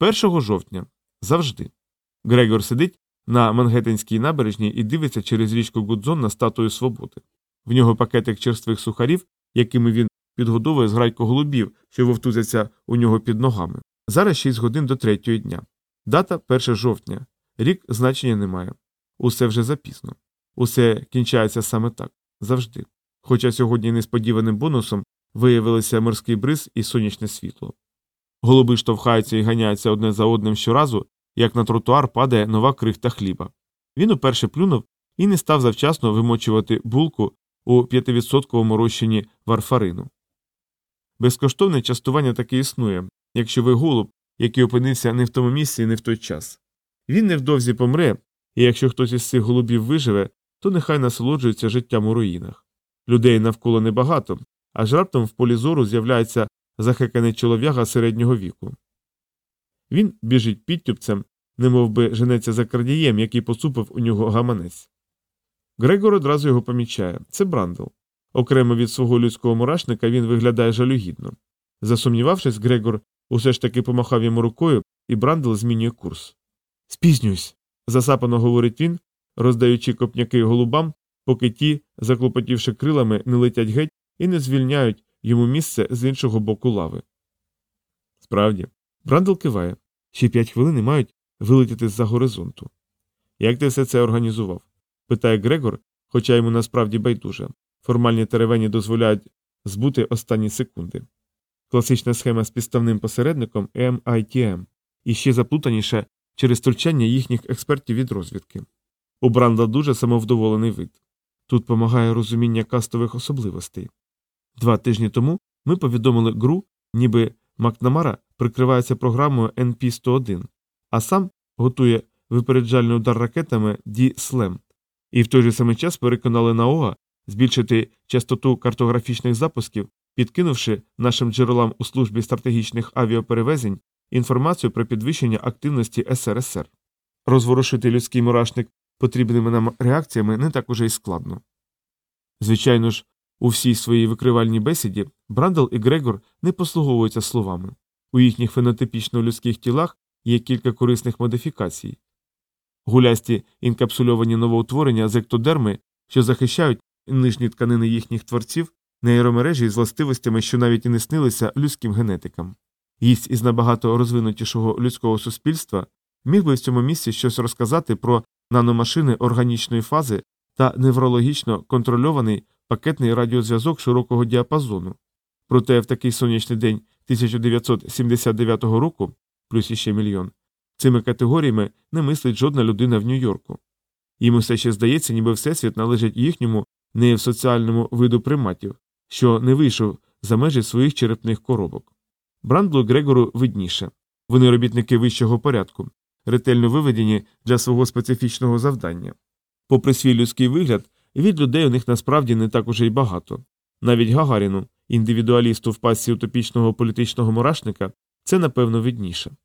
1 жовтня. Завжди. Грегор сидить на Мангеттенській набережній і дивиться через річку Гудзон на статую свободи. В нього пакетик черствих сухарів, якими він підгодовує зграйку голубів, що вовтузяться у нього під ногами. Зараз 6 годин до третього дня. Дата 1 жовтня. Рік значення немає. Усе вже запізно. Усе кінчається саме так завжди. Хоча сьогодні несподіваним бонусом виявилися морський бриз і сонячне світло. Голуби штовхаються і ганяються одне за одним щоразу, як на тротуар падає нова крихта хліба. Він уперше плюнув і не став завчасно вимочувати булку у 5% розчині варфарину. Безкоштовне частування таки існує, якщо ви голуб, який опинився не в тому місці і не в той час. Він невдовзі помре, і якщо хтось із цих голубів виживе, то нехай насолоджується життям у руїнах. Людей навколо небагато, аж раптом в полі зору з'являється захеканий чолов'яга середнього віку. Він біжить підтюпцем, немов би женеться за крадієм, який поцупив у нього гаманець. Грегор одразу його помічає це Брандл. Окремо від свого людського мурашника він виглядає жалюгідно. Засумнівавшись, Грегор усе ж таки помахав йому рукою, і Брандл змінює курс. Спізнююсь. засапано говорить він, роздаючи копняки голубам, поки ті, заклопотівши крилами, не летять геть і не звільняють йому місце з іншого боку лави. Справді, Брандл киває. Ще п'ять хвилин мають вилетіти з-за горизонту. Як ти все це організував? питає Грегор, хоча йому насправді байдуже. Формальні теревені дозволяють збути останні секунди. Класична схема з підставним посередником MITM, і ще заплутаніше через втручання їхніх експертів від розвідки. У Брандла дуже самовдоволений вид. Тут помагає розуміння кастових особливостей. Два тижні тому ми повідомили ГРУ, ніби Макнамара прикривається програмою NP101, а сам готує випереджальний удар ракетами D-SLAM. І в той же самий час переконали НАОГА збільшити частоту картографічних запусків, підкинувши нашим джерелам у службі стратегічних авіаперевезень інформацію про підвищення активності СРСР. Розворушити людський мурашник потрібними нам реакціями не так уже й складно. Звичайно ж, у всій своїй викривальній бесіді Брандл і Грегор не послуговуються словами. У їхніх фенотипічно людських тілах є кілька корисних модифікацій. Гулясті інкапсульовані новоутворення з ектодерми, що захищають нижні тканини їхніх творців, нейромережі з властивостями, що навіть і не снилися людським генетикам. Гість із набагато розвинутішого людського суспільства міг би в цьому місці щось розказати про наномашини органічної фази та неврологічно контрольований пакетний радіозв'язок широкого діапазону. Проте в такий сонячний день 1979 року, плюс іще мільйон, цими категоріями не мислить жодна людина в Нью-Йорку. Їм все ще здається, ніби всесвіт належить їхньому неєвсоціальному виду приматів, що не вийшов за межі своїх черепних коробок. Брандлу Грегору видніше вони робітники вищого порядку, ретельно виведені для свого специфічного завдання. Попри свій людський вигляд, від людей у них насправді не так уже й багато. Навіть Гагаріну, індивідуалісту в пасці утопічного політичного мурашника, це напевно видніше.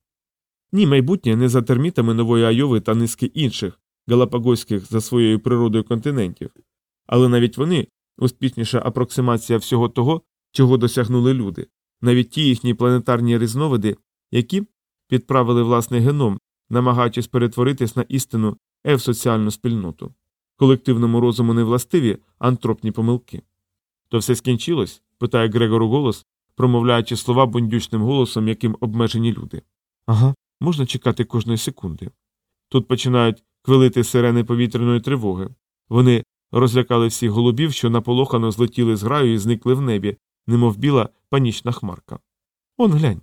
Ні, майбутнє не за термітами нової Айови та низки інших галапагоських за своєю природою континентів, але навіть вони успішніша апроксимація всього того, чого досягнули люди, навіть ті їхні планетарні різновиди, які підправили власний геном, намагаючись перетворитись на істину евсоціальну спільноту. Колективному розуму не властиві антропні помилки. То все скінчилось? питає Грегору голос, промовляючи слова бундючним голосом, яким обмежені люди. Ага, можна чекати кожної секунди. Тут починають квилити сирени повітряної тривоги. Вони розлякали всіх голубів, що наполохано злетіли з граю і зникли в небі, немов біла панічна хмарка. Он глянь.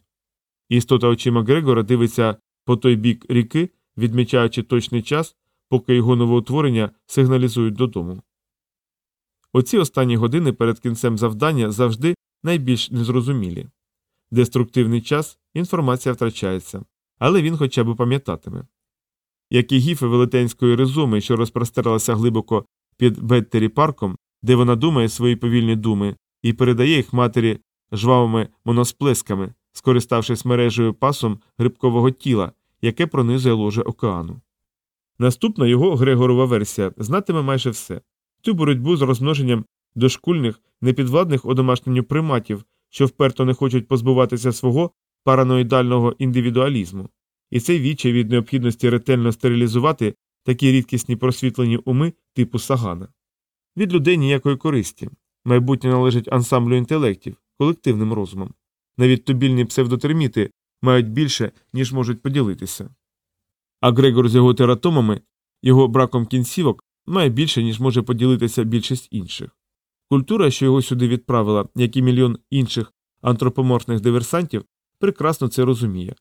Істота очима Грегора дивиться по той бік ріки, відмічаючи точний час, поки його новоутворення сигналізують додому. Оці останні години перед кінцем завдання завжди найбільш незрозумілі. Деструктивний час інформація втрачається, але він хоча б пам'ятатиме. Як і гіфи велетенської ризоми, що розпростерлася глибоко під Беттері парком, де вона думає свої повільні думи і передає їх матері жвавими моносплесками, скориставшись мережею пасом грибкового тіла, яке пронизує ложе океану. Наступна його Грегорова версія знатиме майже все цю боротьбу з розмноженням дошкульних, непідвладних одомашненню приматів, що вперто не хочуть позбуватися свого параноїдального індивідуалізму, і цей відчай від необхідності ретельно стерилізувати такі рідкісні просвітлені уми типу сагана. Від людей ніякої користі. Майбутнє належить ансамблю інтелектів, колективним розумом. Навіть тубільні псевдотерміти мають більше, ніж можуть поділитися. А Грегор з його тератомами, його браком кінцівок, має більше, ніж може поділитися більшість інших. Культура, що його сюди відправила, як і мільйон інших антропоморфних диверсантів, прекрасно це розуміє.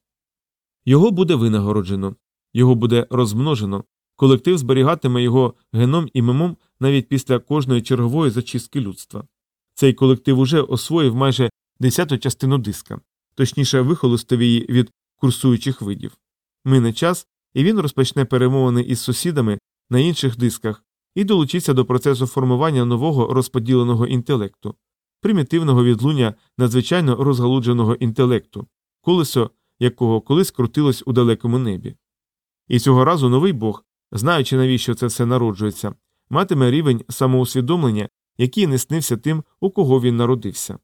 Його буде винагороджено, його буде розмножено, колектив зберігатиме його геном і мемом навіть після кожної чергової зачистки людства. Цей колектив уже освоїв майже десяту частину диска, точніше вихолостив її від курсуючих видів. Мине час, і він розпочне перемовини із сусідами на інших дисках і долучиться до процесу формування нового розподіленого інтелекту, примітивного відлуння надзвичайно розгалудженого інтелекту, колесо якого колись крутилось у далекому небі. І цього разу новий Бог, знаючи, навіщо це все народжується, матиме рівень самоусвідомлення, який не снився тим, у кого він народився.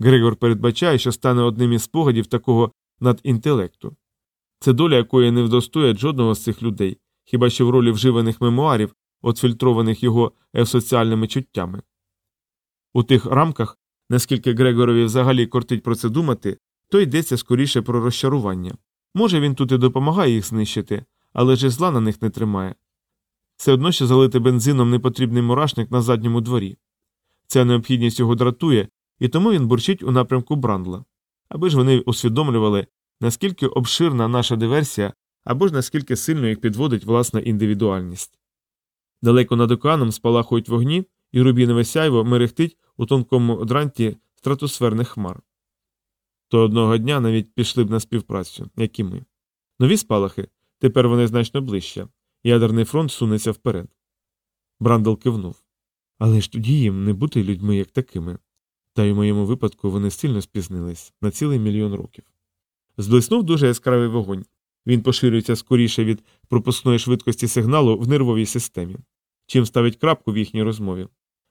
Грегор передбачає, що стане одним із спогадів такого надінтелекту. Це доля якої не вдостоять жодного з цих людей, хіба що в ролі вживаних мемуарів, отфільтрованих його евсоціальними чуттями. У тих рамках, наскільки Грегорові взагалі кортить про це думати, то йдеться скоріше про розчарування. Може, він тут і допомагає їх знищити, але ж зла на них не тримає. Все одно що залити бензином непотрібний мурашник на задньому дворі. Ця необхідність його дратує, і тому він бурчить у напрямку Брандла, аби ж вони усвідомлювали, наскільки обширна наша диверсія, або ж наскільки сильно їх підводить власна індивідуальність. Далеко над океаном спалахують вогні, і рубінове сяйво мерехтить у тонкому дранті стратосферних хмар. То одного дня навіть пішли б на співпрацю, як і ми. Нові спалахи тепер вони значно ближче. Ядерний фронт сунеться вперед. Брандл кивнув. Але ж тоді їм не бути людьми як такими. Та й у моєму випадку вони сильно спізнились на цілий мільйон років. Зблиснув дуже яскравий вогонь. Він поширюється скоріше від пропускної швидкості сигналу в нервовій системі, чим ставить крапку в їхній розмові.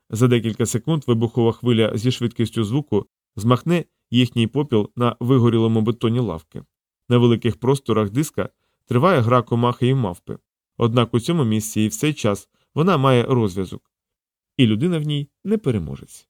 За декілька секунд вибухова хвиля зі швидкістю звуку змахне їхній попіл на вигорілому бетоні лавки. На великих просторах диска триває гра комахи і мавпи. Однак у цьому місці і в цей час вона має розв'язок, і людина в ній не переможець.